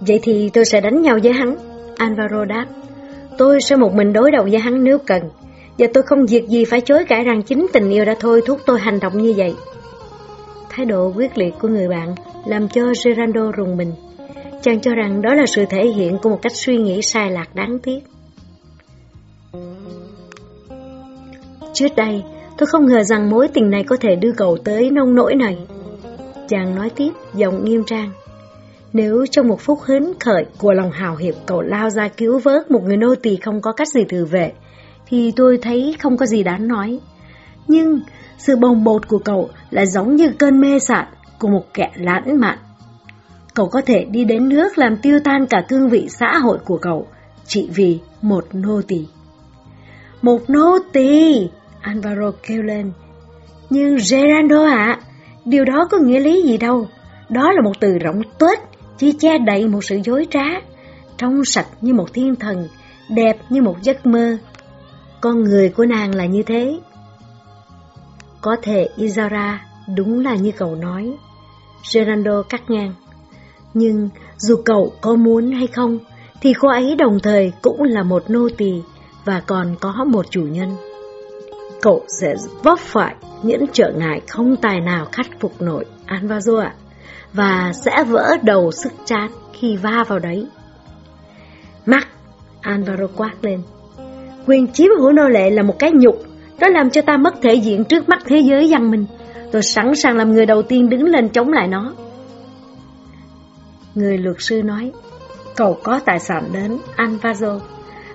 Vậy thì tôi sẽ đánh nhau với hắn, Alvaro đáp. Tôi sẽ một mình đối đầu với hắn nếu cần, và tôi không việc gì phải chối cãi rằng chính tình yêu đã thôi thúc tôi hành động như vậy. Thái độ quyết liệt của người bạn làm cho Gerando rùng mình. Chàng cho rằng đó là sự thể hiện của một cách suy nghĩ sai lạc đáng tiếc. Trước đây, tôi không ngờ rằng mối tình này có thể đưa cậu tới nông nỗi này. Chàng nói tiếp, giọng nghiêm trang. Nếu trong một phút hứng khởi của lòng hào hiệp cậu lao ra cứu vớt một người nô tỳ không có cách gì tự vệ, thì tôi thấy không có gì đáng nói. Nhưng sự bồng bột của cậu là giống như cơn mê sạn của một kẻ lãng mạn. Cậu có thể đi đến nước làm tiêu tan cả cương vị xã hội của cậu, chỉ vì một nô tỳ. Một nô tỳ! Alvaro kêu lên. Nhưng Gerardo ạ, điều đó có nghĩa lý gì đâu. Đó là một từ rộng tuếch, chỉ che đậy một sự dối trá, trong sạch như một thiên thần, đẹp như một giấc mơ. Con người của nàng là như thế. Có thể Izara đúng là như cậu nói. Gerando cắt ngang. Nhưng dù cậu có muốn hay không, thì cô ấy đồng thời cũng là một nô tỳ và còn có một chủ nhân. Cậu sẽ vấp phải những trở ngại không tài nào khắc phục nổi, Anvazo ạ, và sẽ vỡ đầu sức chán khi va vào đấy. Mắt, Alvaro quát lên. Quyền chiếm hữu nô lệ là một cái nhục, nó làm cho ta mất thể diện trước mắt thế giới văn minh. Tôi sẵn sàng làm người đầu tiên đứng lên chống lại nó. Người luật sư nói, cậu có tài sản đến Anvazo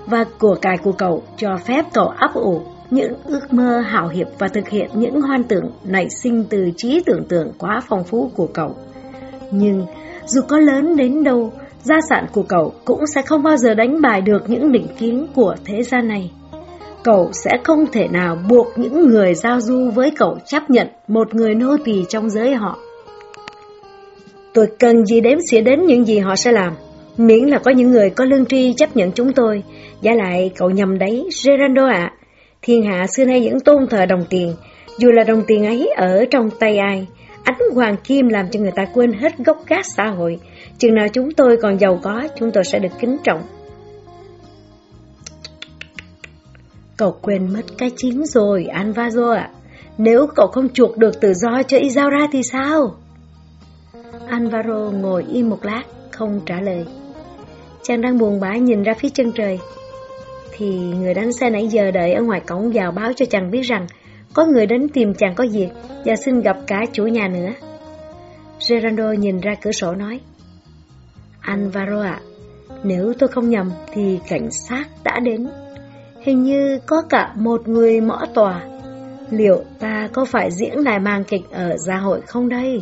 và của cải của cậu cho phép cậu ấp ủ những ước mơ hào hiệp và thực hiện những hoan tưởng nảy sinh từ trí tưởng tượng quá phong phú của cậu. Nhưng dù có lớn đến đâu, gia sản của cậu cũng sẽ không bao giờ đánh bại được những định kiến của thế gian này. Cậu sẽ không thể nào buộc những người giao du với cậu chấp nhận một người nô tỳ trong giới họ. Tôi cần gì đếm xỉa đến những gì họ sẽ làm, miễn là có những người có lương tri chấp nhận chúng tôi. Giả lại cậu nhầm đấy, Gerando ạ. Thiên hạ xưa nay vẫn tôn thờ đồng tiền, dù là đồng tiền ấy ở trong tay ai. Ánh hoàng kim làm cho người ta quên hết gốc gác xã hội. Chừng nào chúng tôi còn giàu có, chúng tôi sẽ được kính trọng. Cậu quên mất cái chính rồi, Anvazo ạ. Nếu cậu không chuộc được tự do cho Izaura thì sao? Alvaro ngồi im một lát, không trả lời. Chàng đang buồn bã nhìn ra phía chân trời. Thì người đánh xe nãy giờ đợi ở ngoài cổng vào báo cho chàng biết rằng có người đến tìm chàng có việc và xin gặp cả chủ nhà nữa. Gerardo nhìn ra cửa sổ nói. Alvaro ạ, nếu tôi không nhầm thì cảnh sát đã đến. Hình như có cả một người mõ tòa. Liệu ta có phải diễn lại màn kịch ở gia hội không đây?